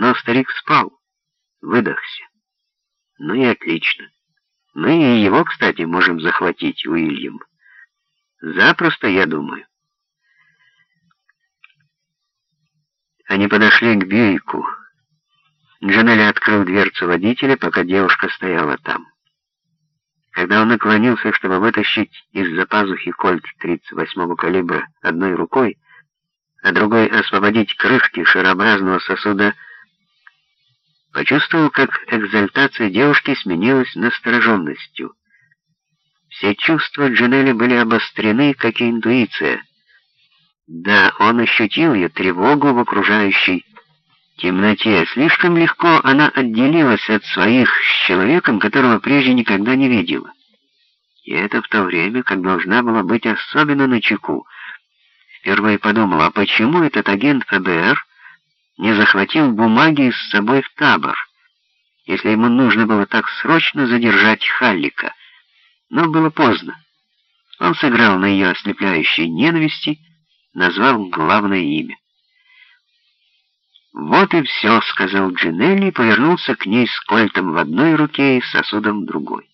Но старик спал, выдохся. Ну и отлично. Мы и его, кстати, можем захватить, Уильям. Запросто, я думаю. Они подошли к Бьюику. Джанелли открыл дверцу водителя, пока девушка стояла там. Когда он наклонился, чтобы вытащить из-за пазухи кольт 38-го калибра одной рукой, а другой освободить крышки шарообразного сосуда, почувствовал, как экзальтация девушки сменилась настороженностью. Все чувства Джанелли были обострены, как и интуиция. Да, он ощутил ее тревогу в окружающей темноте. Слишком легко она отделилась от своих с человеком, которого прежде никогда не видела. И это в то время, как должна была быть особенно начеку. Впервые подумала, а почему этот агент ФБР не захватил бумаги с собой в табор, если ему нужно было так срочно задержать Халлика? Но было поздно. Он сыграл на ее ослепляющей ненависти, назвал главное имя. «Вот и все», — сказал Джинелли повернулся к ней с кольтом в одной руке и сосудом в другой.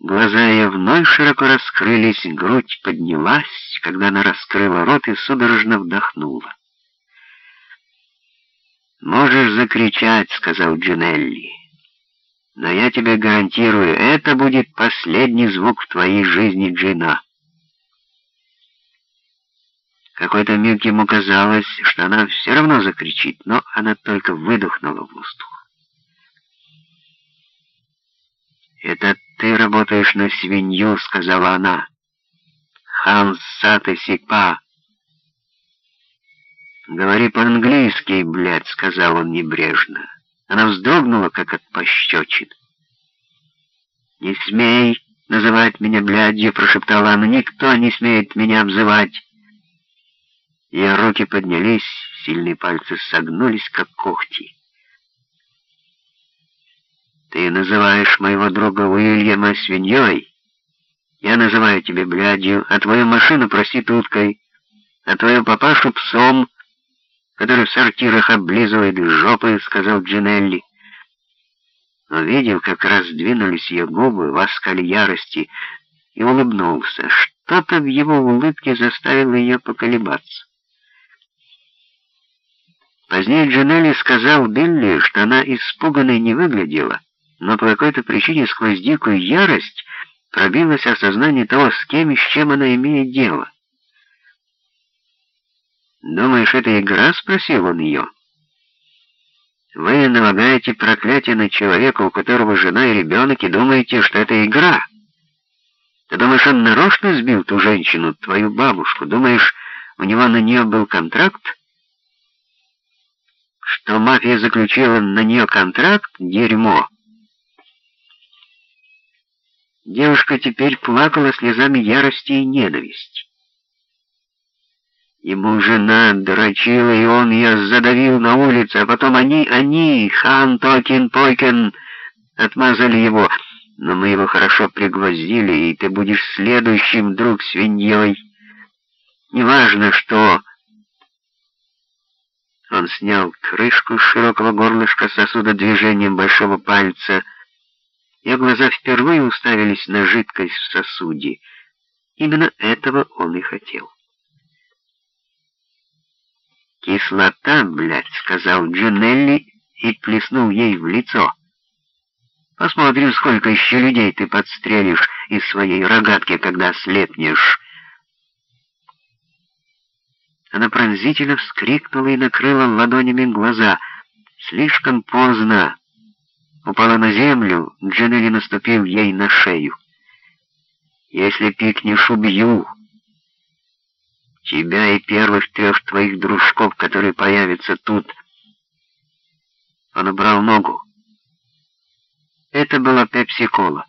Глаза ее вновь широко раскрылись, грудь поднялась, когда она раскрыла рот и судорожно вдохнула. «Можешь закричать», — сказал Джинелли. «Но я тебе гарантирую, это будет последний звук в твоей жизни, Джина». Какой-то миг ему казалось, что она все равно закричит, но она только выдохнула в воздух. «Это ты работаешь на свинью», — сказала она. «Ханс Сата Сипа». «Говори по-английски, блядь», — сказал он небрежно. Она вздрогнула, как от пощечин. «Не смей называть меня блядью», — прошептала она. «Никто не смеет меня обзывать». Ее руки поднялись, сильные пальцы согнулись, как когти. «Ты называешь моего друга Уильяма свиньей? Я называю тебя блядью, а твою машину проституткой, а твою папашу псом, который в сортирах облизывает жопы», — сказал Джинелли. Увидел, как раздвинулись ее губы в оскале ярости, и улыбнулся. Что-то в его улыбке заставило ее поколебаться. Позднее Джанелли сказал Билли, что она испуганной не выглядела, но по какой-то причине сквозь дикую ярость пробилось осознание того, с кем и с чем она имеет дело. «Думаешь, это игра?» — спросил он ее. «Вы налагаете проклятие на человека, у которого жена и ребенок, и думаете, что это игра. Ты думаешь, он нарочно сбил ту женщину, твою бабушку? Думаешь, у него на нее был контракт?» что мафия заключила на нее контракт — дерьмо. Девушка теперь плакала слезами ярости и ненависти. Ему жена дрочила, и он ее задавил на улице, а потом они, они, Хан Токин Пойкен, отмазали его. Но мы его хорошо пригвоздили, и ты будешь следующим, друг, свиньей. Неважно, что... Он снял крышку с широкого горлышка сосуда движением большого пальца. Ее глаза впервые уставились на жидкость в сосуде. Именно этого он и хотел. «Кислота, блядь», — сказал Джанелли и плеснул ей в лицо. «Посмотрим, сколько еще людей ты подстрелишь из своей рогатки, когда слепнешь». Она пронзительно вскрикнула и накрыла ладонями глаза. Слишком поздно. Упала на землю, Джанелли наступил ей на шею. «Если пикнешь, убью!» Тебя и первых трех твоих дружков, которые появятся тут. Он убрал ногу. Это была пепси-кола.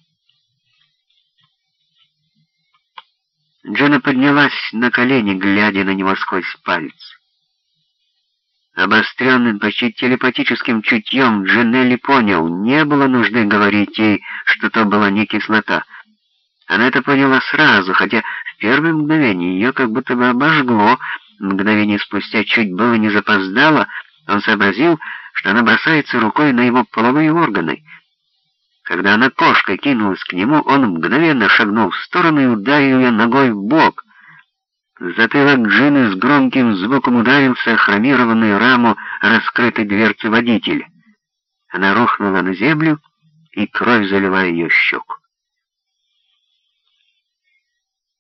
Джона поднялась на колени, глядя на него сквозь пальцы. Обостренным, почти телепатическим чутьем Джинелли понял, не было нужды говорить ей, что то была не кислота. Она это поняла сразу, хотя в первое мгновение ее как будто бы обожгло, Мгновение спустя, чуть было не запоздало, он сообразил, что она бросается рукой на его половые органы. Когда она кошкой кинулась к нему, он мгновенно шагнул в сторону и ударил ее ногой в бок. Затылок Джины с громким звуком ударился о хромированную раму раскрытой дверцы водителя. Она рухнула на землю, и кровь залила ее щеку.